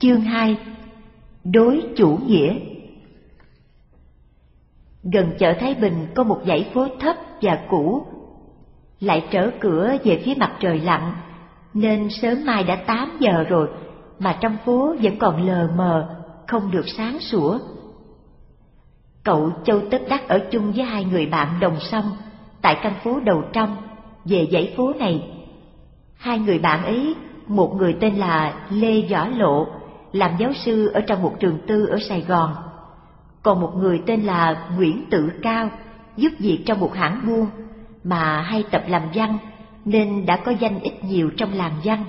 Chương 2 Đối chủ nghĩa Gần chợ Thái Bình có một dãy phố thấp và cũ, lại trở cửa về phía mặt trời lặn, nên sớm mai đã 8 giờ rồi, mà trong phố vẫn còn lờ mờ, không được sáng sủa. Cậu Châu Tất Đắc ở chung với hai người bạn đồng sông, tại căn phố đầu trong, về dãy phố này. Hai người bạn ấy, một người tên là Lê Võ Lộ, làm giáo sư ở trong một trường tư ở Sài Gòn, còn một người tên là Nguyễn Tự Cao, giúp việc trong một hãng buôn, mà hay tập làm văn nên đã có danh ít nhiều trong làng văn.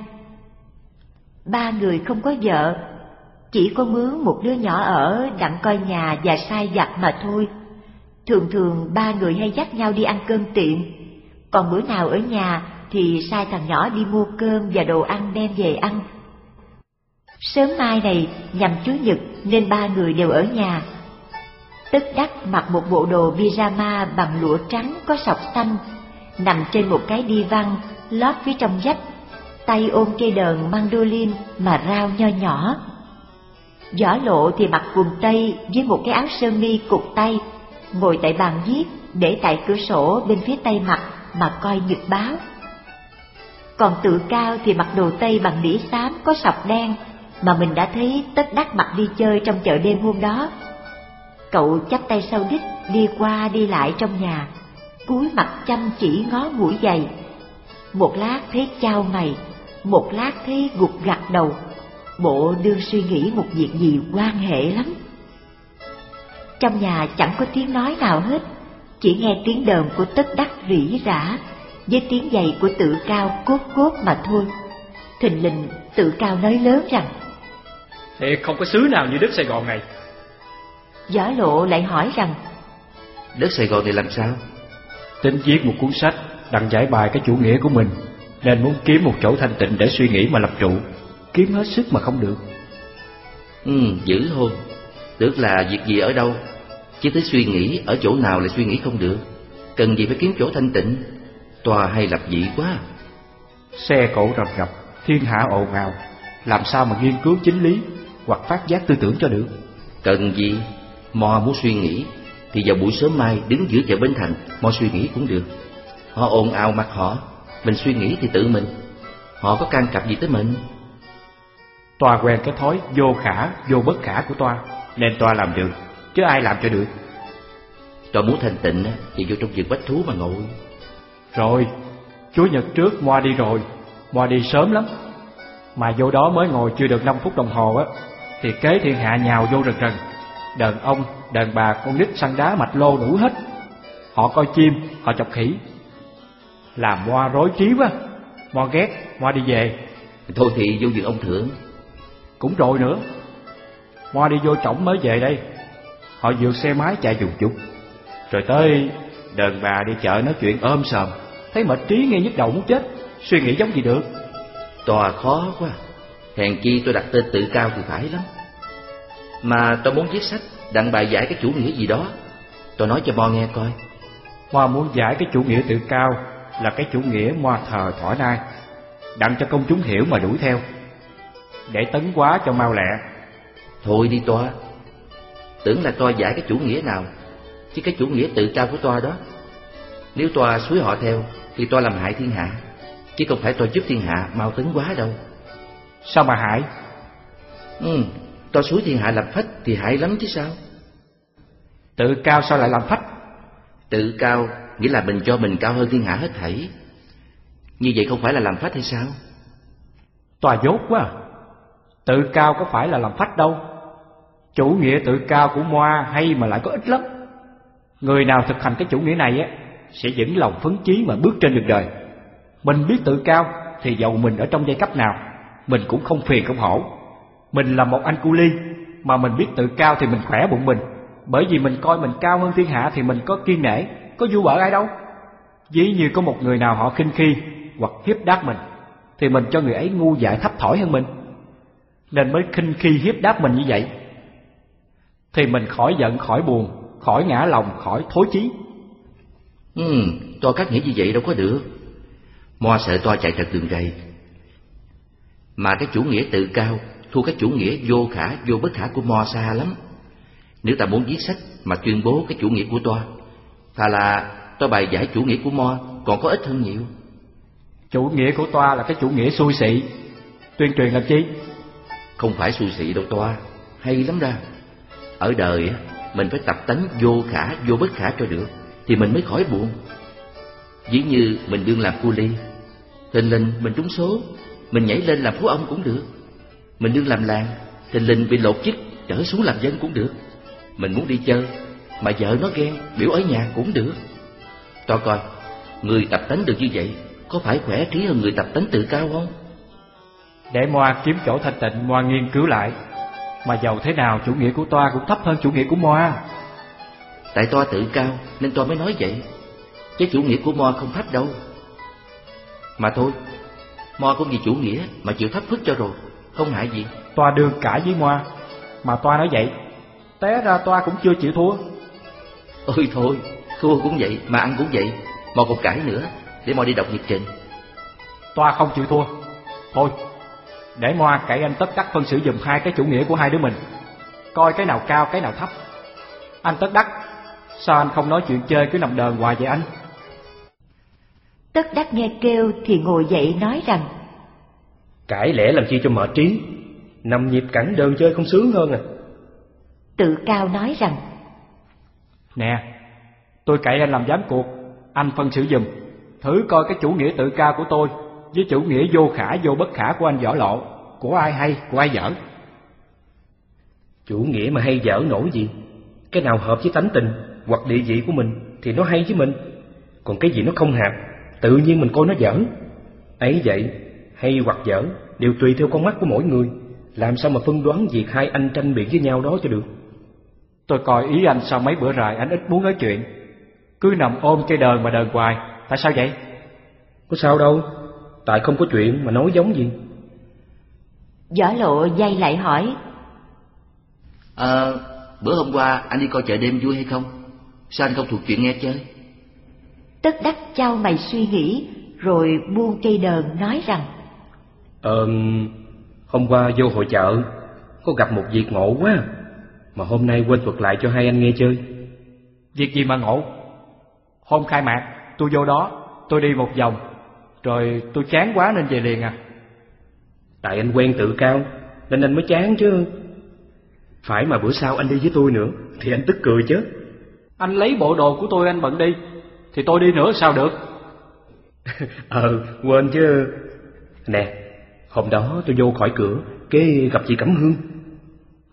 Ba người không có vợ, chỉ có mướn một đứa nhỏ ở đặng coi nhà và sai giặt mà thôi. Thường thường ba người hay dắt nhau đi ăn cơm tiệm, còn bữa nào ở nhà thì sai thằng nhỏ đi mua cơm và đồ ăn đem về ăn. Sớm mai này nhằm Chúa Nhật nên ba người đều ở nhà. Tức đắc mặc một bộ đồ pyjama bằng lụa trắng có sọc xanh, nằm trên một cái đi văn lót phía trong dách, tay ôm cây đờn mandolin mà rao nho nhỏ. Võ lộ thì mặc quần tây với một cái áo sơ mi cục tay, ngồi tại bàn viết để tại cửa sổ bên phía tây mặt mà coi nhật báo. Còn tự cao thì mặc đồ tây bằng đĩa xám có sọc đen mà mình đã thấy tất đắc mặt đi chơi trong chợ đêm hôm đó. Cậu chắp tay sau đít đi qua đi lại trong nhà, cúi mặt chăm chỉ ngó mũi giày. Một lát thấy trao mày, một lát thấy gục gặt đầu, bộ đương suy nghĩ một việc gì quan hệ lắm. Trong nhà chẳng có tiếng nói nào hết, chỉ nghe tiếng đờm của tất đắc rỉ rả với tiếng giày của tự cao cốt cốt mà thôi. Thình lình tự cao nói lớn rằng Thiệt không có xứ nào như đất Sài Gòn này. Gió lộ lại hỏi rằng Đất Sài Gòn này làm sao? Tính viết một cuốn sách đăng giải bài cái chủ nghĩa của mình Nên muốn kiếm một chỗ thanh tịnh để suy nghĩ mà lập trụ. Kiếm hết sức mà không được. Ừ, dữ hôn Tưởng là việc gì ở đâu? Chứ tới suy nghĩ ở chỗ nào lại suy nghĩ không được. Cần gì phải kiếm chỗ thanh tịnh? Tòa hay lập dị quá. Xe cộ rầm rập, thiên hạ ồn ào. Làm sao mà nghiên cứu chính lý Hoặc phát giác tư tưởng cho được. Cần gì? Mò muốn suy nghĩ Thì vào buổi sớm mai đứng giữa chợ Bến Thành Mò suy nghĩ cũng được. Họ ồn ào mặt họ Mình suy nghĩ thì tự mình. Họ có can cặp gì tới mình? Toa quen cái thói vô khả, vô bất khả của Toa Nên Toa làm được Chứ ai làm cho được? Toa muốn thanh tịnh thì vô trong rừng bách thú mà ngồi. Rồi, Chúa Nhật trước Moa đi rồi Moa đi sớm lắm Mà vô đó mới ngồi chưa được 5 phút đồng hồ á Thì kế thiên hạ nhào vô rần rần Đàn ông, đàn bà, con nít săn đá mạch lô đủ hết. Họ coi chim, họ chọc khỉ. Làm Moa rối trí quá Moa ghét, Moa đi về. Thôi thì vô rừng ông thượng Cũng rồi nữa Moa đi vô trỏng mới về đây. Họ vượt xe máy chạy dùng chút Rồi tới đàn bà đi chợ nói chuyện ôm sờm Thấy mệt trí nghe nhức đầu muốn chết Suy nghĩ giống gì được Tòa khó quá. Hèn chi tôi đặt tên tự cao thì phải lắm. Mà tôi muốn viết sách Đặng bài giải cái chủ nghĩa gì đó. Tôi nói cho Mo nghe coi. Moa muốn giải cái chủ nghĩa tự cao Là cái chủ nghĩa Moa thờ thỏa nay Đặng cho công chúng hiểu mà đuổi theo. Để tấn quá cho mau lẹ. Thôi đi Toa. Tưởng là Toa giải cái chủ nghĩa nào Chứ cái chủ nghĩa tự cao của Toa đó. Nếu Toa suối họ theo Thì Toa làm hại thiên hạ Chứ không phải Toa giúp thiên hạ mau tấn quá đâu. Sao mà hại? Ừ, Toa suối thiên hạ làm phách thì hại lắm chứ sao? Tự cao sao lại làm phách? Tự cao nghĩa là mình cho mình cao hơn thiên hạ hết thảy. Như vậy không phải là làm phách hay sao? Tòa dốt quá à. Tự cao có phải là làm phách đâu. Chủ nghĩa tự cao của Moa hay mà lại có ít lắm. Người nào thực hành cái chủ nghĩa này á Sẽ vững lòng phấn chí mà bước trên đường đời mình biết tự cao Thì dầu mình ở trong giai cấp nào Mình cũng không phiền không hổ. Mình là một anh cu ly Mà mình biết tự cao thì mình khỏe bụng mình. Bởi vì mình coi mình cao hơn thiên hạ Thì mình có kiên nể Có vui vợ ai đâu. Dĩ như có một người nào họ khinh khi Hoặc hiếp đáp mình Thì mình cho người ấy ngu dại thấp thỏi hơn mình. Nên mới khinh khi hiếp đáp mình như vậy. Thì mình khỏi giận khỏi buồn Khỏi ngã lòng khỏi thối chí. Ừ, tôi cắt nghĩ như vậy đâu có được. Moa sợ Toa chạy trật đường rầy Mà cái chủ nghĩa tự cao thua cái chủ nghĩa vô khả vô bất khả của Mo xa lắm. Nếu ta muốn viết sách mà tuyên bố cái chủ nghĩa của toa, thà là tôi bài giải chủ nghĩa của Mo còn có ích hơn nhiều. Chủ nghĩa của toa là cái chủ nghĩa xui xị. Tuyên truyền làm chi? Không phải xui xị đâu toa, hay lắm ra. Ở đời mình phải tập tánh vô khả vô bất khả cho được thì mình mới khỏi buồn. Ví như mình đương làm cu ly, tình linh mình trúng số, mình nhảy lên làm phú ông cũng được. Mình đương làm làng, tình linh bị lột chức trở xuống làm dân cũng được. Mình muốn đi chơi mà vợ nó ghen biểu ở nhà cũng được. To coi, người tập tánh được như vậy có phải khỏe trí hơn người tập tánh tự cao không? Để Moa kiếm chỗ thanh tịnh Moa nghiên cứu lại Mà giàu thế nào chủ nghĩa của Toa cũng thấp hơn chủ nghĩa của Moa Tại Toa tự cao nên Toa mới nói vậy Chứ chủ nghĩa của Moa không thấp đâu Mà thôi Moa cũng vì chủ nghĩa mà chịu thấp phức cho rồi Không hại gì. Toa đương cãi với Moa Mà Toa nói vậy Té ra Toa cũng chưa chịu thua. Ôi thôi Thua cũng vậy mà ăn cũng vậy Moa còn cãi nữa Để Moa đi đọc nhật trình. Toa không chịu thua. Thôi để Moa cậy anh Tất Đắc phân xử dùm hai cái chủ nghĩa của hai đứa mình. Coi cái nào cao cái nào thấp. Anh Tất Đắc Sao anh không nói chuyện chơi cứ nằm đờn hoài vậy anh Tất Đắc nghe kêu thì ngồi dậy nói rằng Cãi lẽ làm chi cho mệt trí? Nằm nhịp cẳng đơn chơi không sướng hơn à? Tự cao nói rằng Nè Tôi cậy anh làm giám cuộc Anh phân xử dùm Thử coi cái chủ nghĩa tự cao của tôi với chủ nghĩa vô khả vô bất khả của anh võ lộ. Của ai hay của ai dở? Chủ nghĩa mà hay dở nổi gì? Cái nào hợp với tánh tình hoặc địa vị của mình thì nó hay với mình. Còn cái gì nó không hợp tự nhiên mình coi nó dở ấy vậy hay hoặc dở đều tùy theo con mắt của mỗi người. Làm sao mà phân đoán việc hai anh tranh biện với nhau đó cho được? Tôi coi ý anh sau mấy bữa rài anh ít muốn nói chuyện. Cứ nằm ôm cây đờn mà đờn hoài. Tại sao vậy? Có sao đâu. Tại không có chuyện mà nói giống gì. Võ lộ dây lại hỏi. À, Bữa hôm qua anh đi coi chợ đêm vui hay không? Sao anh không thuộc chuyện nghe chơi Tất đắc trao mày suy nghĩ Rồi buông cây đờn nói rằng Ờ Hôm qua vô hội chợ Có gặp một việc ngộ quá Mà hôm nay quên thuật lại cho hai anh nghe chơi. Việc gì mà ngộ? Hôm khai mạc tôi vô đó Tôi đi một vòng rồi tôi chán quá nên về liền à. Tại anh quen tự cao Nên anh mới chán chứ. Phải mà bữa sau anh đi với tôi nữa Thì anh tức cười chứ. Anh lấy bộ đồ của tôi anh bận đi Thì tôi đi nữa sao được? Ờ quên chứ. Nè Hôm đó tôi vô khỏi cửa Cái gặp chị Cẩm Hương.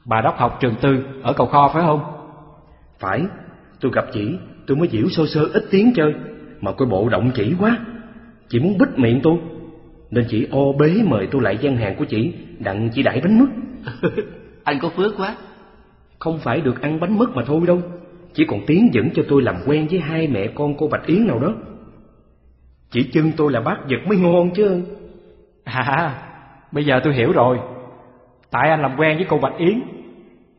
Bà đốc học trường tư Ở cầu kho phải không? Phải Tôi gặp chị Tôi mới diễu sơ sơ ít tiếng chơi. Mà coi bộ động chỉ quá Chị muốn bích miệng tôi. Nên chị ô bế mời tôi lại gian hàng của chị Đặng chị đãi bánh mứt. Anh có phước quá. Không phải được ăn bánh mứt mà thôi đâu Chỉ còn tiến dẫn cho tôi làm quen với hai mẹ con cô Bạch Yến nào đó. Chỉ chân tôi là bác vật mới ngon chứ. À bây giờ tôi hiểu rồi. Tại anh làm quen với cô Bạch Yến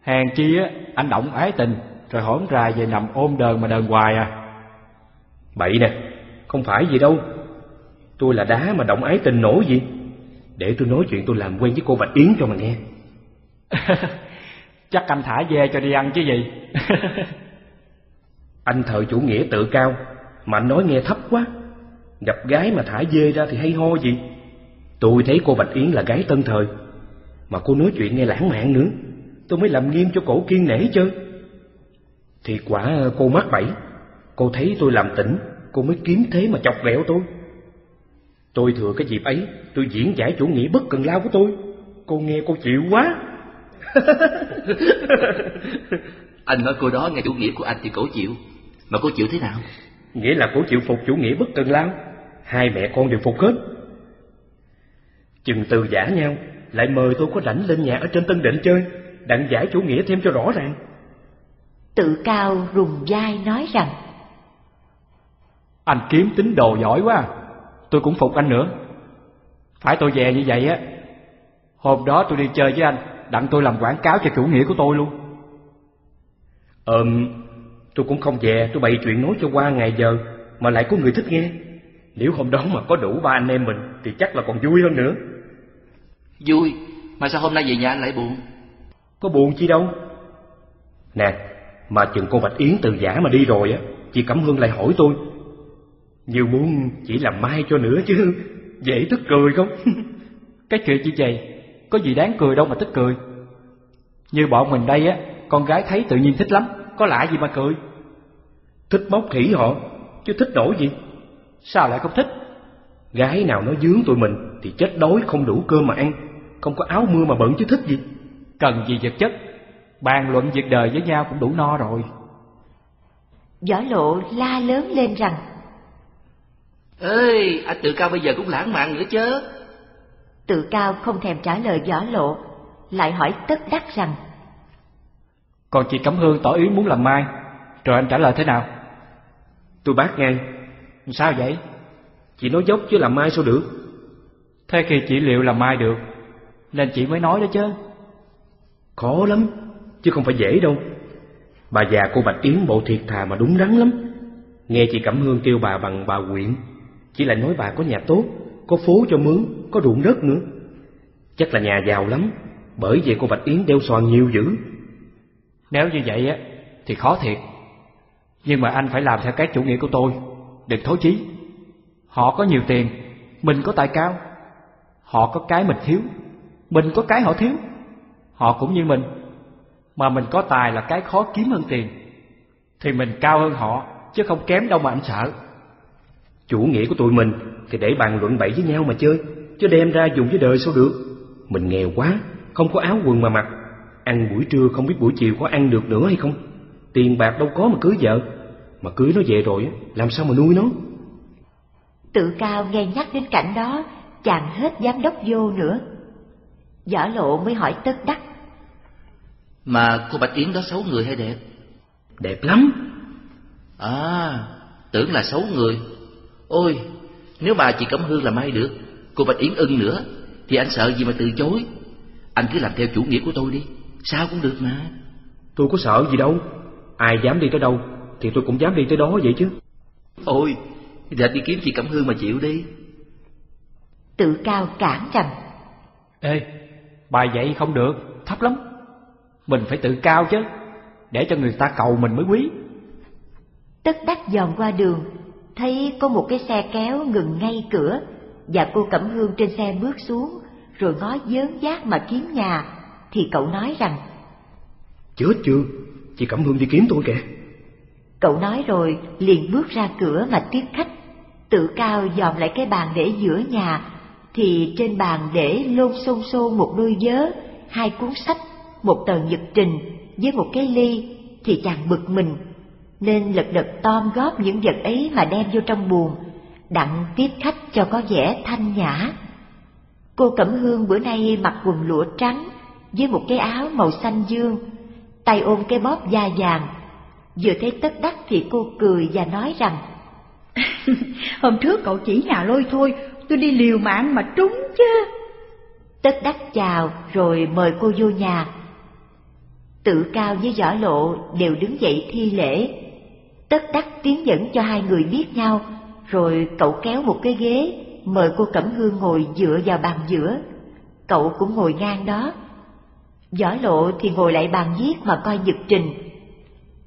Hèn chi á anh động ái tình Rồi hổn rài về nằm ôm đờn mà đờn hoài à. Bậy nè Không phải gì đâu. Tôi là đá mà động ái tình nổi gì. Để tôi nói chuyện tôi làm quen với cô Bạch Yến cho mà nghe. Chắc anh thả dê cho đi ăn chứ gì Anh thợ chủ nghĩa tự cao Mà anh nói nghe thấp quá Gặp gái mà thả dê ra thì hay ho gì Tôi thấy cô Bạch Yến là gái tân thời Mà cô nói chuyện nghe lãng mạn nữa Tôi mới làm nghiêm cho cổ kiên nể chứ Thì quả cô mắc bẫy Cô thấy tôi làm tỉnh Cô mới kiếm thế mà chọc ghẹo tôi Tôi thừa cái dịp ấy, tôi diễn giải chủ nghĩa bất cần lao của tôi. Cô nghe cô chịu quá. anh nói cô đó nghe chủ nghĩa của anh thì cổ chịu. Mà cô chịu thế nào? Nghĩa là cô chịu phục chủ nghĩa bất cần lao. Hai mẹ con đều phục hết. Chừng từ giả nhau, lại mời tôi có rảnh lên nhà ở trên Tân Định chơi, đặng giải chủ nghĩa thêm cho rõ ràng. Tự cao rùng dai nói rằng Anh kiếm tính đồ giỏi quá tôi cũng phục anh nữa phải tôi về như vậy á hôm đó tôi đi chơi với anh đặng tôi làm quảng cáo cho chủ nghĩa của tôi luôn ờm tôi cũng không về tôi bày chuyện nói cho qua ngày giờ mà lại có người thích nghe nếu hôm đó mà có đủ ba anh em mình thì chắc là còn vui hơn nữa vui Mà sao hôm nay về nhà anh lại buồn? Có buồn chi đâu. Nè, mà chừng cô Bạch Yến từ giả mà đi rồi á, chị Cẩm Hương lại hỏi tôi. Như muốn chỉ làm mai cho nữa chứ, dễ tức cười không? Cái chuyện như vậy, có gì đáng cười đâu mà tức cười. Như bọn mình đây á, con gái thấy tự nhiên thích lắm, có lạ gì mà cười. Thích móc khỉ họ, chứ thích nổi gì. Sao lại không thích? Gái nào nó dướng tụi mình thì chết đói không đủ cơm mà ăn, không có áo mưa mà bận chứ thích gì. Cần gì vật chất, bàn luận việc đời với nhau cũng đủ no rồi. Võ lộ la lớn lên rằng Ê, anh tự cao bây giờ cũng lãng mạn nữa chứ. Tự cao không thèm trả lời võ lộ, lại hỏi tất đắc rằng Còn chị Cẩm Hương tỏ ý muốn làm mai, rồi anh trả lời thế nào? Tôi bác ngay. Sao vậy? Chị nói dốc chứ làm mai sao được? Thế khi chị liệu làm mai được, nên chị mới nói đó chứ. Khó lắm, chứ không phải dễ đâu. Bà già cô Bạch Yến bộ thiệt thà mà đúng đắn lắm. Nghe chị Cẩm Hương kêu bà bằng bà quyện, chỉ lại nói bà có nhà tốt, có phố cho mướn, có ruộng đất nữa. Chắc là nhà giàu lắm, bởi vậy cô Bạch Yến đeo xoàn nhiều dữ. Nếu như vậy á, thì khó thiệt. Nhưng mà anh phải làm theo cái chủ nghĩa của tôi, đừng thối chí. Họ có nhiều tiền, mình có tài cao. Họ có cái mình thiếu, mình có cái họ thiếu. Họ cũng như mình, mà mình có tài là cái khó kiếm hơn tiền. Thì mình cao hơn họ, chứ không kém đâu mà anh sợ. Chủ nghĩa của tụi mình thì để bàn luận bậy với nhau mà chơi, chứ đem ra dùng với đời sao được. Mình nghèo quá, không có áo quần mà mặc, ăn buổi trưa không biết buổi chiều có ăn được nữa hay không. Tiền bạc đâu có mà cưới vợ, mà cưới nó về rồi làm sao mà nuôi nó. Tự cao nghe nhắc đến cảnh đó, chàng hết giám đốc vô nữa. Võ lộ mới hỏi tất đắc. Mà cô Bạch Yến đó xấu người hay đẹp? Đẹp lắm. À, tưởng là xấu người. Ôi, nếu mà chị Cẩm Hương làm ai được, cô Bạch Yến ưng nữa, thì anh sợ gì mà từ chối. Anh cứ làm theo chủ nghĩa của tôi đi, sao cũng được mà. Tôi có sợ gì đâu, ai dám đi tới đâu, thì tôi cũng dám đi tới đó vậy chứ. Ôi, thì đi kiếm chị Cẩm Hương mà chịu đi. Tự cao cản rằng. Ê, bài vậy không được, thấp lắm. Mình phải tự cao chứ, để cho người ta cầu mình mới quý. Tất đắc dòm qua đường, thấy có một cái xe kéo ngừng ngay cửa, và cô Cẩm Hương trên xe bước xuống, rồi ngó dớn giác mà kiếm nhà, thì cậu nói rằng Chết chưa, chị Cẩm Hương đi kiếm tôi kìa. Cậu nói rồi liền bước ra cửa mà tiếp khách, tự cao dòm lại cái bàn để giữa nhà, thì trên bàn để lôn xôn xôn một đôi vớ, hai cuốn sách, một tờ nhật trình với một cái ly, thì chàng bực mình, nên lật đật tom góp những vật ấy mà đem vô trong buồng, đặng tiếp khách cho có vẻ thanh nhã. Cô Cẩm Hương bữa nay mặc quần lụa trắng với một cái áo màu xanh dương, tay ôm cái bóp da vàng. Vừa thấy tất đắc thì cô cười và nói rằng Hôm trước cậu chỉ nhà lôi thôi, tôi đi liều mạng mà trúng chứ. Tất đắc chào rồi mời cô vô nhà. Tự cao với võ lộ đều đứng dậy thi lễ. Tất đắc tiến dẫn cho hai người biết nhau, rồi cậu kéo một cái ghế, mời cô Cẩm Hương ngồi dựa vào bàn giữa. Cậu cũng ngồi ngang đó. Võ lộ thì ngồi lại bàn viết mà coi nhật trình.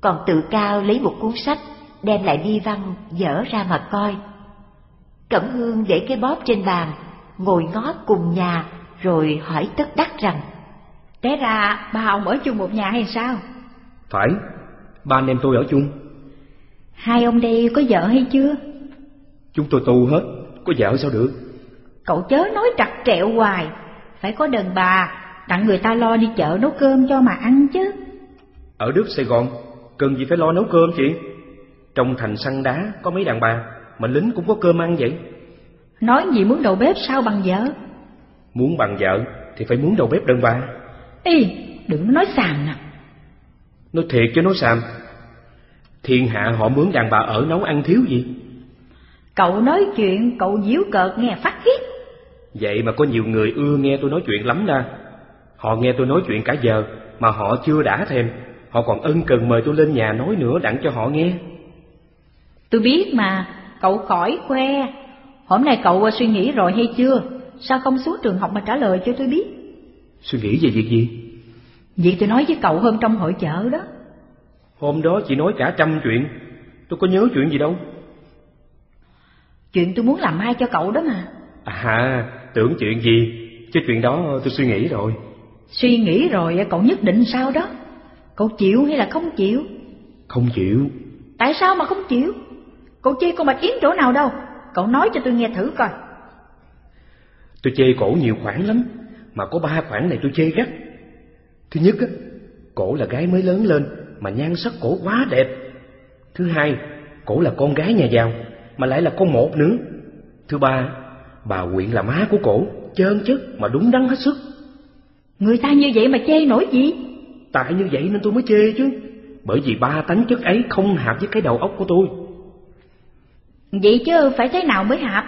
Còn tự cao lấy một cuốn sách, đem lại đi văn, dở ra mà coi. Cẩm Hương để cái bóp trên bàn, ngồi ngó cùng nhà, rồi hỏi tất đắc rằng Té ra ba ông ở chung một nhà hay sao? Phải, ba anh em tôi ở chung. Hai ông đây có vợ hay chưa? Chúng tôi tu hết, có vợ sao được? Cậu chớ nói trặc trẹo hoài, phải có đàn bà, tặng người ta lo đi chợ nấu cơm cho mà ăn chứ. Ở Đức Sài Gòn, cần gì phải lo nấu cơm chị? Trong thành săn đá có mấy đàn bà, mà lính cũng có cơm ăn vậy. Nói gì muốn đầu bếp sao bằng vợ? Muốn bằng vợ thì phải muốn đầu bếp đơn bà. Ý, đừng nói xàm nè. Nói thiệt chứ nói xàm. Thiên hạ họ mướn đàn bà ở nấu ăn thiếu gì. Cậu nói chuyện, cậu díu cợt nghe phát khiết. Vậy mà có nhiều người ưa nghe tôi nói chuyện lắm đa. Họ nghe tôi nói chuyện cả giờ mà họ chưa đã thèm. Họ còn ân cần mời tôi lên nhà nói nữa đặng cho họ nghe. Tôi biết mà, cậu khỏi khoe. Hôm nay cậu suy nghĩ rồi hay chưa? Sao không xuống trường học mà trả lời cho tôi biết? Suy nghĩ về việc gì? Việc tôi nói với cậu hôm trong hội chợ đó Hôm đó chị nói cả trăm chuyện Tôi có nhớ chuyện gì đâu Chuyện tôi muốn làm mai cho cậu đó mà À tưởng chuyện gì Chứ chuyện đó tôi suy nghĩ rồi Suy nghĩ rồi cậu nhất định sao đó? Cậu chịu hay là không chịu? Không chịu. Tại sao mà không chịu? Cậu chê con Bạch Yến chỗ nào đâu? Cậu nói cho tôi nghe thử coi. Tôi chê cổ nhiều khoản lắm Mà có ba khoản này tôi chê gắt. Thứ nhất á Cổ là gái mới lớn lên Mà nhan sắc cổ quá đẹp. Thứ hai Cổ là con gái nhà giàu Mà lại là con một nữa. Thứ ba Bà quyện là má của cổ Trơn chất mà đúng đắn hết sức Người ta như vậy mà chê nổi gì? Tại như vậy nên tôi mới chê chứ. Bởi vì ba tánh chất ấy không hợp với cái đầu óc của tôi. Vậy chứ phải thế nào mới hợp?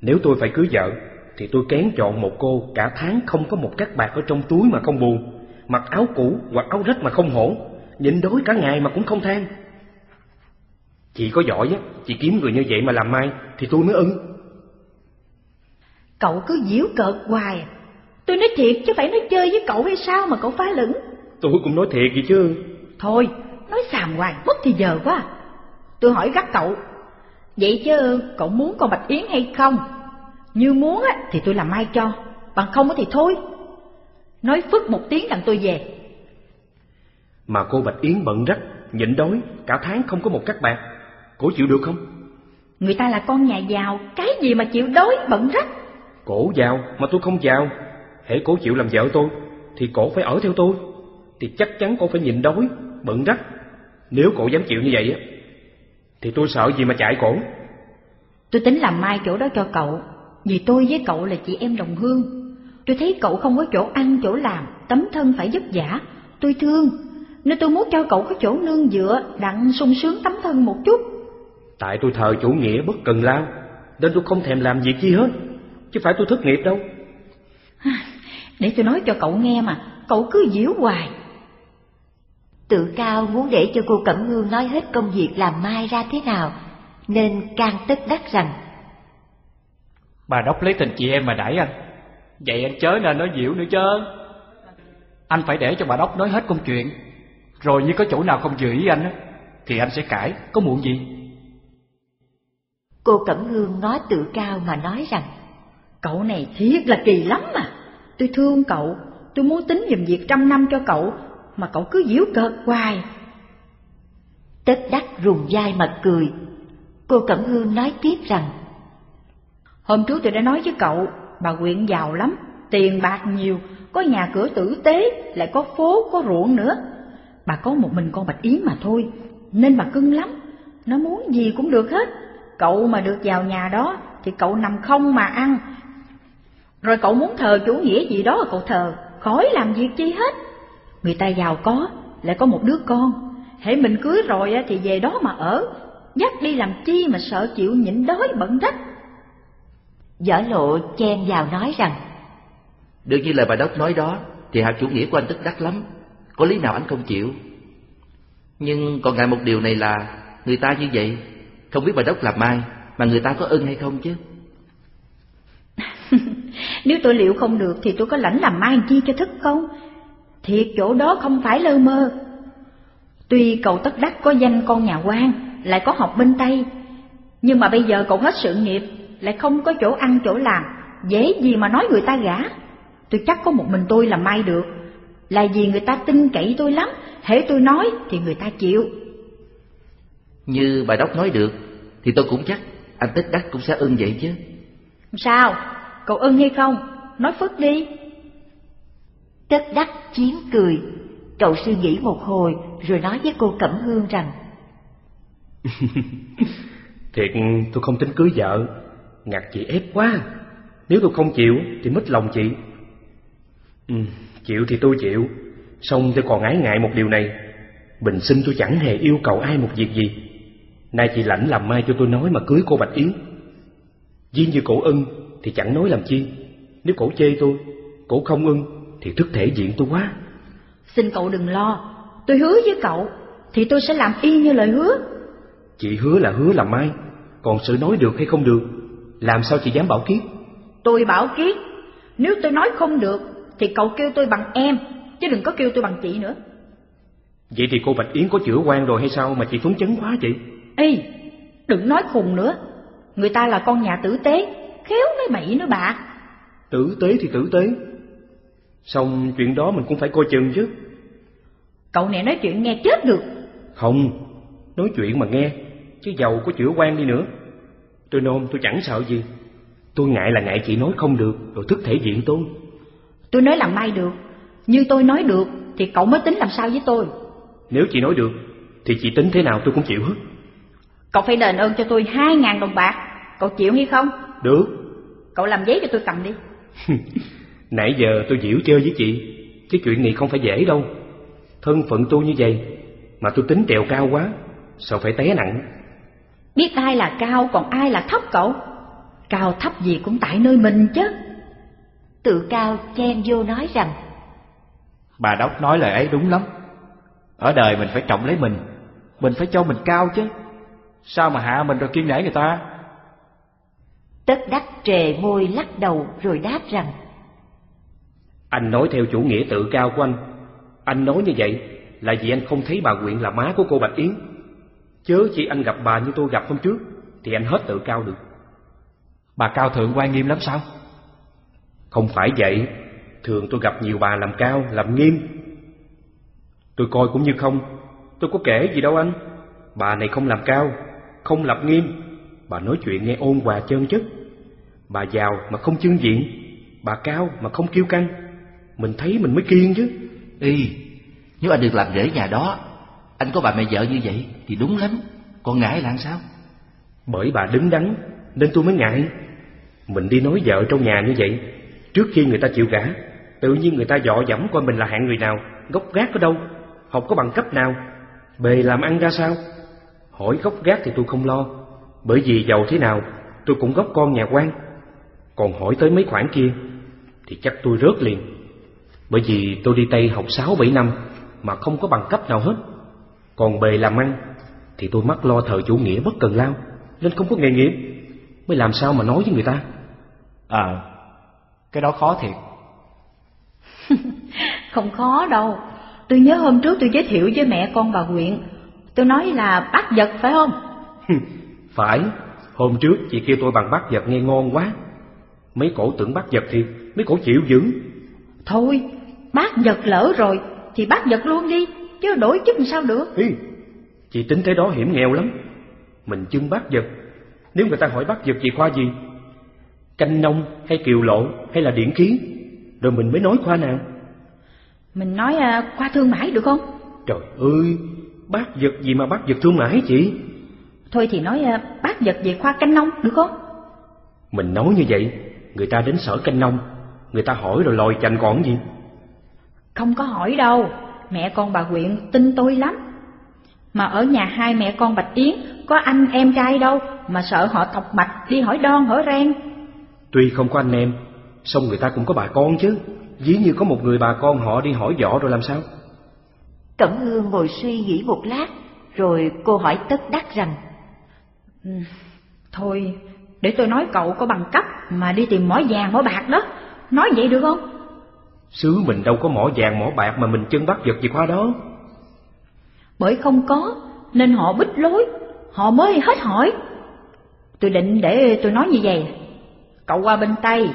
Nếu tôi phải cưới vợ Thì tôi kén chọn một cô cả tháng không có một cắt bạc ở trong túi mà không buồn. Mặc áo cũ hoặc áo rách mà không hổ. Nhịn đói cả ngày mà cũng không than. Chị có giỏi á Chị kiếm người như vậy mà làm mai Thì tôi mới ưng. Cậu cứ giễu cợt hoài à. Tôi nói thiệt chứ phải nói chơi với cậu hay sao mà cậu phá lửng? Tôi cũng nói thiệt gì chứ. Thôi nói xàm hoài mất thì giờ quá. Tôi hỏi gắt cậu Vậy chứ cậu muốn con Bạch Yến hay không? Như muốn á thì tôi làm mai cho? Bằng không thì thôi. Nói phức một tiếng rằng tôi về. Mà cô Bạch Yến bận rách Nhịn đói Cả tháng không có một cắt bạc. Cổ chịu được không? Người ta là con nhà giàu Cái gì mà chịu đói bận rách Cổ giàu mà tôi không giàu Hễ cổ chịu làm vợ tôi Thì cổ phải ở theo tôi. Thì chắc chắn cổ phải nhịn đói Bận rách Nếu cổ dám chịu như vậy á Thì tôi sợ gì mà chạy cổ. Tôi tính làm mai chỗ đó cho cậu Vì tôi với cậu là chị em đồng hương. Tôi thấy cậu không có chỗ ăn chỗ làm Tấm thân phải vất vả. Tôi thương Nên tôi muốn cho cậu có chỗ nương dựa Đặng sung sướng tấm thân một chút. Tại tôi thờ chủ nghĩa bất cần lao Nên tôi không thèm làm việc chi hết Chứ phải tôi thất nghiệp đâu Để tôi nói cho cậu nghe mà Cậu cứ giễu hoài. Tự cao muốn để cho cô Cẩm Hương nói hết công việc làm mai ra thế nào Nên can tất đắc rằng Bà đốc lấy tình chị em mà đẩy anh. Vậy anh chớ nên nói diệu nữa chứ. Anh phải để cho bà đốc nói hết công chuyện. Rồi như có chỗ nào không vừa ý anh á Thì anh sẽ cãi, có muộn gì? Cô Cẩm Hương nói tự cao mà nói rằng Cậu này thiệt là kỳ lắm mà Tôi thương cậu. Tôi muốn tính dùm việc trăm năm cho cậu, Mà cậu cứ díu cợt hoài. Tất đắc rùng vai mà cười. Cô Cẩm Hương nói tiếp rằng, Hôm trước tôi đã nói với cậu, Bà quyện giàu lắm, Tiền bạc nhiều, Có nhà cửa tử tế, Lại có phố, có ruộng nữa. Bà có một mình con Bạch Yến mà thôi, Nên bà cưng lắm. Nó muốn gì cũng được hết. Cậu mà được vào nhà đó, Thì cậu nằm không mà ăn rồi cậu muốn thờ chủ nghĩa gì đó cậu thờ. Khỏi làm việc chi hết. Người ta giàu có Lại có một đứa con. Hễ mình cưới rồi thì về đó mà ở. Dắt đi làm chi mà sợ chịu nhịn đói bận rách. Võ lộ chen vào nói rằng Được như lời bà Đốc nói đó Thì hạt chủ nghĩa của anh tức đắc lắm. Có lý nào anh không chịu? Nhưng còn ngại một điều này là Người ta như vậy Không biết bà Đốc làm mai Mà người ta có ưng hay không chứ Nếu tôi liệu không được Thì tôi có lãnh làm mai chi cho thức không? Thiệt chỗ đó không phải lơ mơ. Tuy cậu tất đắc có danh con nhà quan Lại có học bên Tây Nhưng mà bây giờ cậu hết sự nghiệp Lại không có chỗ ăn chỗ làm. Dễ gì mà nói người ta gả? Tôi chắc có một mình tôi làm mai được. Là vì người ta tin cậy tôi lắm Hễ tôi nói thì người ta chịu. Như bà Đốc nói được Thì tôi cũng chắc Anh Tích Đắc cũng sẽ ưng vậy chứ. Sao? Cậu ưng hay không? Nói phức đi. Tất đắc chiến cười. Cậu suy nghĩ một hồi Rồi nói với cô Cẩm Hương rằng Thiệt tôi không tính cưới vợ. Ngặt chị ép quá. Nếu tôi không chịu thì mất lòng chị. Ừ, Chịu thì tôi chịu. Xong tôi còn ái ngại một điều này. Bình sinh tôi chẳng hề yêu cầu ai một việc gì. Nay chị lãnh làm mai cho tôi nói mà cưới cô Bạch Yến. Riêng như cổ ưng thì chẳng nói làm chi. Nếu cổ chê tôi Cổ không ưng thì thức thể diện tôi quá. Xin cậu đừng lo Tôi hứa với cậu Thì tôi sẽ làm y như lời hứa. Chị hứa là hứa làm mai Còn sự nói được hay không được? Làm sao chị dám bảo kiết Tôi bảo kiết Nếu tôi nói không được thì cậu kêu tôi bằng em, chứ đừng có kêu tôi bằng chị nữa. Vậy thì cô Bạch Yến có chữa quan rồi hay sao mà chị phấn chấn quá chị? Ê, đừng nói khùng nữa. Người ta là con nhà tử tế, khéo nói bậy nữa bà. Tử tế thì tử tế. Xong chuyện đó mình cũng phải coi chừng chứ. Cậu này nói chuyện nghe chết được. Không, nói chuyện mà nghe, chứ giàu có chữa quan đi nữa. Tôi nôn tôi chẳng sợ gì. Tôi ngại là ngại chị nói không được rồi thức thể diện tôi. Tôi nói làm mai được, như tôi nói được thì cậu mới tính làm sao với tôi. Nếu chị nói được thì chị tính thế nào tôi cũng chịu hết. Cậu phải đền ơn cho tôi hai ngàn đồng bạc, cậu chịu hay không? Được. Cậu làm giấy cho tôi cầm đi. Nãy giờ tôi giễu chơi với chị, chứ chuyện này không phải dễ đâu. Thân phận tôi như vậy, mà tôi tính trèo cao quá, sao phải té nặng. Biết ai là cao còn ai là thấp cậu? Cao thấp gì cũng tại nơi mình chứ. Tự cao chen vô nói rằng Bà Đốc nói lời ấy đúng lắm Ở đời mình phải trọng lấy mình Mình phải cho mình cao chứ Sao mà hạ mình rồi kiên nể người ta Tất đắc trề môi lắc đầu rồi đáp rằng Anh nói theo chủ nghĩa tự cao của anh. Anh nói như vậy là vì anh không thấy bà Quyện là má của cô Bạch Yến. Chớ chỉ anh gặp bà như tôi gặp hôm trước Thì anh hết tự cao được. Bà cao thượng quan nghiêm lắm sao? Không phải vậy. Thường tôi gặp nhiều bà làm cao, làm nghiêm. Tôi coi cũng như không. Tôi có kể gì đâu anh. Bà này không làm cao Không lập nghiêm. Bà nói chuyện nghe ôn hòa chân chất Bà giàu mà không chương diện Bà cao mà không kiêu căng. Mình thấy mình mới kiên chứ. Y, nếu anh được làm rể nhà đó Anh có bà mẹ vợ như vậy Thì đúng lắm. Còn ngại là sao? Bởi bà đứng đắn Nên tôi mới ngại. Mình đi nói vợ trong nhà như vậy Trước khi người ta chịu gả Tự nhiên người ta dọ dẫm coi mình là hạng người nào Gốc gác ở đâu Học có bằng cấp nào. Bề làm ăn ra sao? Hỏi gốc gác thì tôi không lo Bởi vì giàu thế nào Tôi cũng gốc con nhà quan Còn hỏi tới mấy khoản kia Thì chắc tôi rớt liền. Bởi vì tôi đi Tây học 6-7 năm Mà không có bằng cấp nào hết. Còn bề làm ăn Thì tôi mắc lo thời chủ nghĩa bất cần lao Nên không có nghề nghiệp. Mới làm sao mà nói với người ta? À Cái đó khó thiệt. Không khó đâu. Tôi nhớ hôm trước tôi giới thiệu với mẹ con bà Quyện Tôi nói là bắt vật phải không? Phải. Hôm trước chị kêu tôi bằng bắt vật nghe ngon quá Mấy cổ tưởng bắt vật thì Mấy cổ chịu giữ Thôi bắt vật lỡ rồi Thì bắt vật luôn đi Chứ đổi chức sao được. Ý, Chị tính thế đó hiểm nghèo lắm. Mình chưng bắt vật Nếu người ta hỏi bắt vật gì khoa gì? Canh nông hay kiều lộ hay là điện khí? Rồi mình mới nói khoa nào. Mình nói à, qua thương mại được không? Trời ơi Bác vật gì mà bác vật thương mại chị? Thôi thì nói à, bác vật về khoa canh nông được không? Mình nói như vậy Người ta đến sở canh nông Người ta hỏi rồi lòi chành còn gì? Không có hỏi đâu. Mẹ con bà Quyện tin tôi lắm. Mà ở nhà hai mẹ con Bạch Yến Có anh em trai đâu Mà sợ họ tọc mạch đi hỏi đon hỏi ren. Tuy không có anh em song người ta cũng có bà con chứ. Ví như có một người bà con họ đi hỏi võ rồi làm sao? Cẩm Hương ngồi suy nghĩ một lát Rồi cô hỏi tất đắc rằng ừ, Thôi để tôi nói cậu có bằng cấp Mà đi tìm mỏ vàng mỏ bạc đó. Nói vậy được không? Xứ mình đâu có mỏ vàng mỏ bạc Mà mình chân bắt vật gì khoa đó. Bởi không có Nên họ bích lối. Họ mới hết hỏi. Tôi định để tôi nói như vậy. Cậu qua bên Tây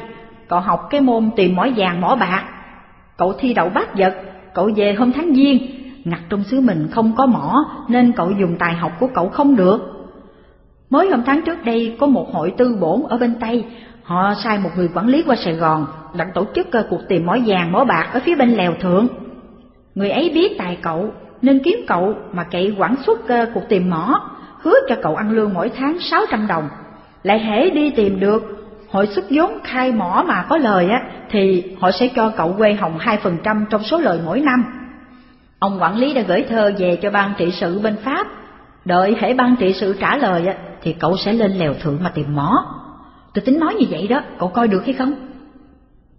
Cậu học cái môn tìm mỏ vàng mỏ bạc. Cậu thi đậu bát vật Cậu về hôm tháng giêng. Ngặt trong xứ mình không có mỏ Nên cậu dùng tài học của cậu không được Mới hôm tháng trước đây Có một hội tư bổn ở bên Tây. Họ sai một người quản lý qua Sài Gòn Đặt tổ chức ờ, cuộc tìm mỏ vàng mỏ bạc Ở phía bên lèo thượng. Người ấy biết tài cậu Nên kiếm cậu mà cậy quản xuất ờ, cuộc tìm mỏ Hứa cho cậu ăn lương mỗi tháng 600 đồng. Lại hễ đi tìm được hội xuất vốn khai mỏ mà có lời á thì họ sẽ cho cậu quê hồng 2% trong số lời mỗi năm. Ông quản lý đã gửi thơ về cho ban trị sự bên Pháp, đợi hễ ban trị sự trả lời á thì cậu sẽ lên lèo thượng mà tìm mỏ. Tôi tính nói như vậy đó, cậu coi được hay không?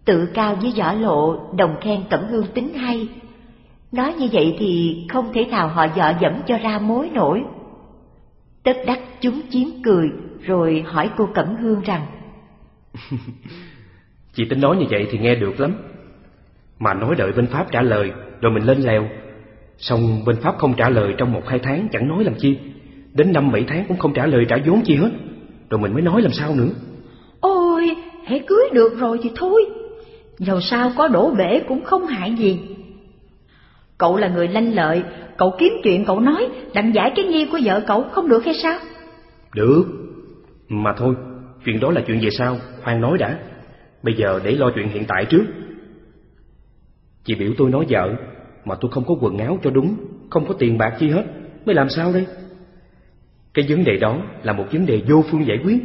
Tự cao với võ lộ, đồng khen Cẩm Hương tính hay. Nói như vậy thì không thể nào họ dọ dẫm cho ra mối nổi. Tất đắc chúng chiếm cười, rồi hỏi cô Cẩm Hương rằng Chị tính nói như vậy thì nghe được lắm Mà nói đợi bên Pháp trả lời Rồi mình lên lèo Xong bên Pháp không trả lời trong một hai tháng Chẳng nói làm chi. Đến năm bảy tháng cũng không trả lời trả vốn chi hết. Rồi mình mới nói làm sao nữa. Ôi, hãy cưới được rồi thì thôi. Dầu sao có đổ bể cũng không hại gì. Cậu là người lanh lợi Cậu kiếm chuyện cậu nói Đặng giải cái nghi của vợ cậu không được hay sao? Được Mà thôi Chuyện đó là chuyện về sau Khoan nói đã. Bây giờ để lo chuyện hiện tại trước. Chị biểu tôi nói vợ Mà tôi không có quần áo cho đúng Không có tiền bạc chi hết. Mới làm sao đây? Cái vấn đề đó là một vấn đề vô phương giải quyết.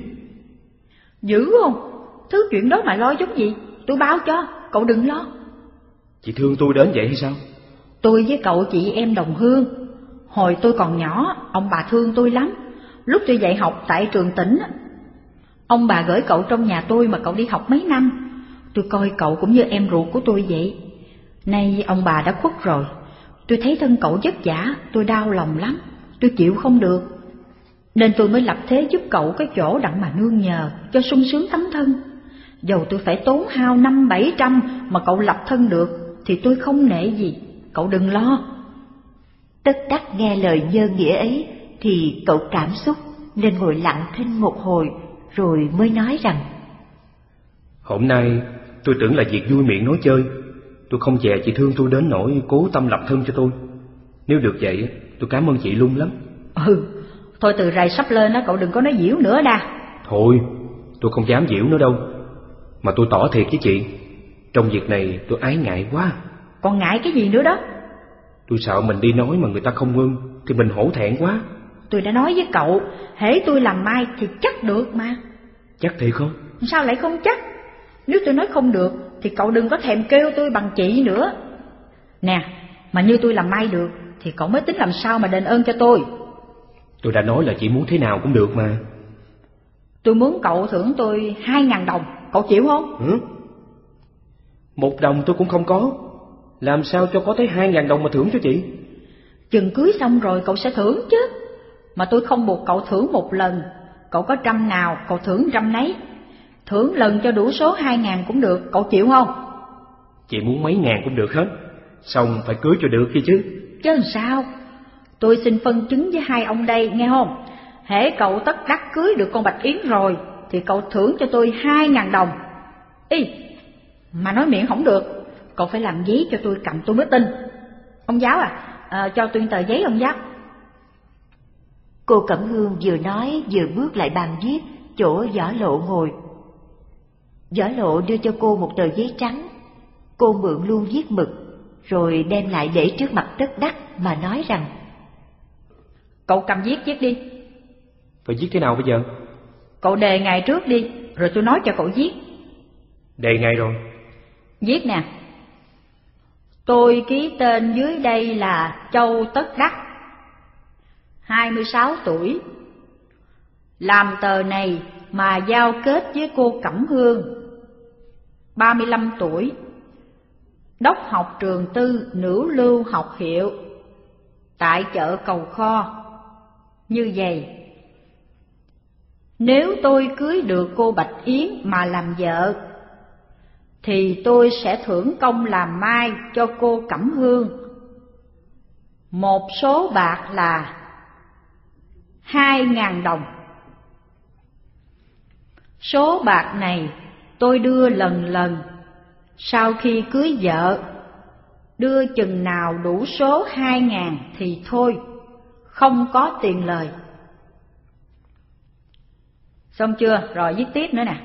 Dữ không? Thứ chuyện đó mà lo giống gì? Tôi báo cho Cậu đừng lo. Chị thương tôi đến vậy hay sao? Tôi với cậu chị em đồng hương. Hồi tôi còn nhỏ Ông bà thương tôi lắm. Lúc tôi dạy học tại trường tỉnh Ông bà gửi cậu trong nhà tôi mà cậu đi học mấy năm. Tôi coi cậu cũng như em ruột của tôi vậy Nay ông bà đã khuất rồi. Tôi thấy thân cậu vất vả, Tôi đau lòng lắm. Tôi chịu không được. Nên tôi mới lập thế giúp cậu cái chỗ đặng mà nương nhờ, Cho sung sướng tấm thân. Dầu tôi phải tốn hao năm bảy trăm Mà cậu lập thân được, Thì tôi không nể gì. Cậu đừng lo. Tất đắc nghe lời nhơ nghĩa ấy, Thì cậu cảm xúc Nên ngồi lặng thinh một hồi, Rồi mới nói rằng, Hôm nay tôi tưởng là việc vui miệng nói chơi. Tôi không dè chị thương tôi đến nỗi cố tâm lập thân cho tôi. Nếu được vậy tôi cảm ơn chị lung lắm. Ừ Thôi từ rày sắp lên đó cậu đừng có nói diễu nữa đa Thôi tôi không dám diễu nữa đâu. Mà tôi tỏ thiệt với chị Trong việc này tôi ái ngại quá. Còn ngại cái gì nữa đó? Tôi sợ mình đi nói mà người ta không ưng Thì mình hổ thẹn quá. Tôi đã nói với cậu Hễ tôi làm mai thì chắc được mà. Chắc thiệt không? Sao lại không chắc Nếu tôi nói không được Thì cậu đừng có thèm kêu tôi bằng chị nữa. Nè Mà như tôi làm mai được Thì cậu mới tính làm sao mà đền ơn cho tôi? Tôi đã nói là chị muốn thế nào cũng được mà. Tôi muốn cậu thưởng tôi hai ngàn đồng Cậu chịu không? Ừ? Một đồng tôi cũng không có. Làm sao cho có tới hai ngàn đồng mà thưởng cho chị? Chừng cưới xong rồi cậu sẽ thưởng chứ. Mà tôi không buộc cậu thưởng một lần. Cậu có trăm nào cậu thưởng trăm nấy Thưởng lần cho đủ số hai ngàn cũng được Cậu chịu không? Chị muốn mấy ngàn cũng được hết Xong phải cưới cho được kia chứ. Chứ làm sao? Tôi xin phân chứng với hai ông đây nghe không? Hễ cậu tất đắc cưới được con Bạch Yến rồi Thì cậu thưởng cho tôi hai ngàn đồng. Ý Mà nói miệng không được Cậu phải làm giấy cho tôi cầm tôi mới tin. Ông giáo à, à cho tôi tờ giấy ông giáo. Cô Cẩm Hương vừa nói vừa bước lại bàn viết chỗ võ lộ ngồi. Võ lộ đưa cho cô một tờ giấy trắng. Cô mượn luôn viết mực, rồi đem lại để trước mặt tất đắc mà nói rằng Cậu cầm viết viết đi. Phải viết thế nào bây giờ? Cậu đề ngày trước đi, rồi tôi nói cho cậu viết. Đề ngày rồi. Viết nè. Tôi ký tên dưới đây là Châu Tất Đắc 26 tuổi. Làm tờ này mà giao kết với cô Cẩm Hương 35 tuổi. Đốc học trường tư nữ lưu học hiệu, Tại chợ Cầu Kho, Như vậy. Nếu tôi cưới được cô Bạch Yến mà làm vợ, Thì tôi sẽ thưởng công làm mai cho cô Cẩm Hương. Một số bạc là hai ngàn đồng. Số bạc này tôi đưa lần lần, sau khi cưới vợ, đưa chừng nào đủ số hai ngàn thì thôi, không có tiền lời. Xong chưa? Rồi viết tiếp nữa nè.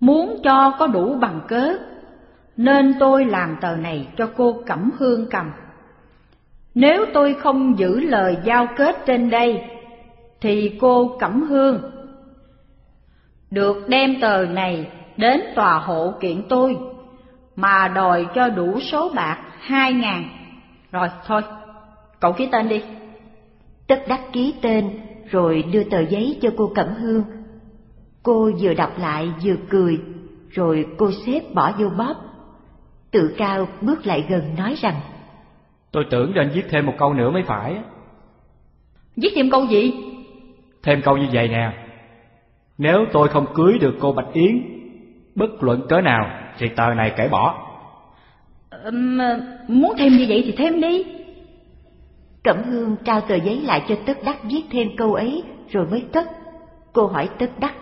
Muốn cho có đủ bằng cớ, nên tôi làm tờ này cho cô Cẩm Hương cầm. Nếu tôi không giữ lời giao kết trên đây, thì cô Cẩm Hương được đem tờ này đến tòa hộ kiện tôi, mà đòi cho đủ số bạc hai ngàn. Rồi, thôi, cậu ký tên đi. Tất đắc ký tên, rồi đưa tờ giấy cho cô Cẩm Hương. Cô vừa đọc lại vừa cười, rồi cô xếp bỏ vô bóp. Tự cao bước lại gần nói rằng Tôi tưởng nên viết thêm một câu nữa mới phải Viết thêm câu gì? Thêm câu như vậy nè Nếu tôi không cưới được cô Bạch Yến Bất luận cớ nào Thì tờ này cởi bỏ Ừm, muốn thêm như vậy thì thêm đi. Cẩm Hương trao tờ giấy lại cho Tất Đắc viết thêm câu ấy rồi mới cất. Cô hỏi Tất Đắc.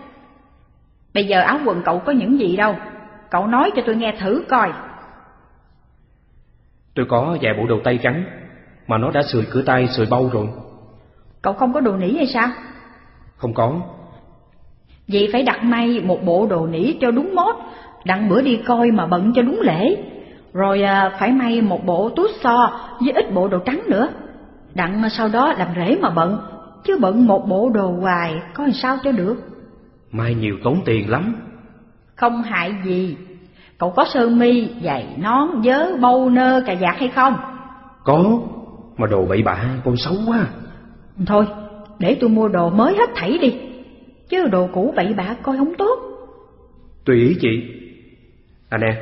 Bây giờ áo quần cậu có những gì đâu, cậu nói cho tôi nghe thử coi. Tôi có vài bộ đồ tay trắng, mà nó đã sười cửa tay, sười bâu rồi. Cậu không có đồ nỉ hay sao? Không có. Vậy phải đặt may một bộ đồ nỉ cho đúng mốt, đặng bữa đi coi mà bận cho đúng lễ. Rồi à, phải may một bộ túi so với ít bộ đồ trắng nữa. Đặng sau đó làm rễ mà bận, chứ bận một bộ đồ hoài có làm sao cho được. Mai nhiều tốn tiền lắm. Không hại gì. Cậu có sơ mi, giày, nón, vớ, bâu, nơ, cà vạt hay không? Có, mà đồ bậy bạ con xấu quá. Thôi, để tôi mua đồ mới hết thảy đi. Chứ đồ cũ bậy bạ coi không tốt. Tùy ý chị. À nè,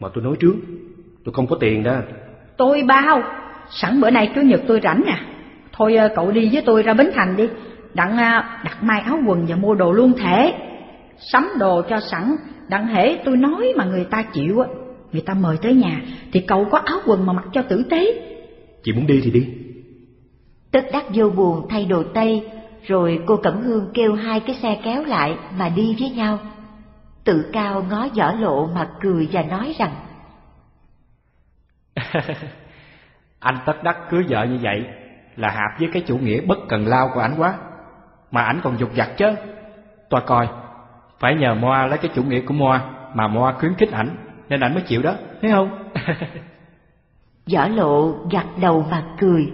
mà tôi nói trước, tôi không có tiền đó. Tôi bao, sẵn bữa nay Chủ nhật tôi rảnh nè. Thôi ờ, cậu đi với tôi ra Bến Thành đi, đặng à, đặt mai áo quần và mua đồ luôn thể. Sắm đồ cho sẵn, đặng hễ tôi nói mà người ta chịu á, người ta mời tới nhà thì cậu có áo quần mà mặc cho tử tế. Chị muốn đi thì đi. Tất Đắc vô buồn thay đồ tây, rồi cô Cẩm Hương kêu hai cái xe kéo lại mà đi với nhau. Tự cao ngó giỏ lộ mà cười và nói rằng Anh tất đắc cưới vợ như vậy là hạp với cái chủ nghĩa bất cần lao của ảnh quá. Mà ảnh còn dục dặt chứ. Tôi coi, phải nhờ Moa lấy cái chủ nghĩa của Moa mà Moa khuyến khích ảnh, nên ảnh mới chịu đó, thấy không? Giỏ lộ gật đầu mà cười,